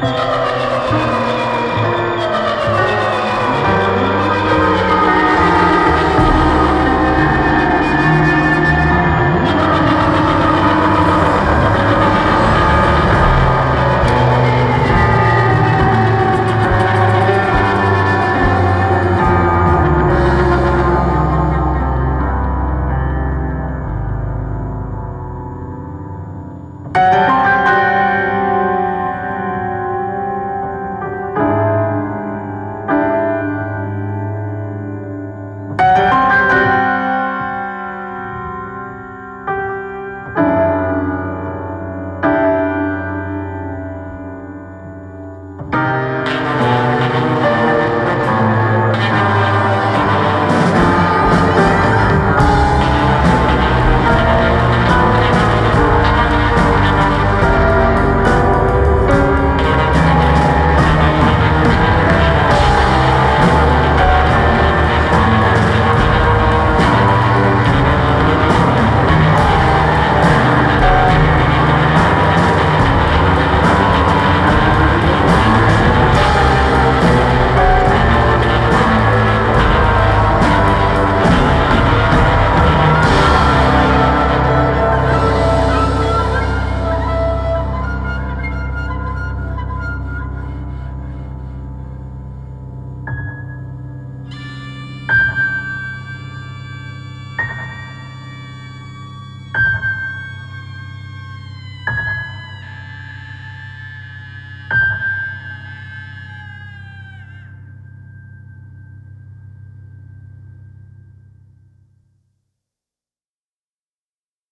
Bye. you.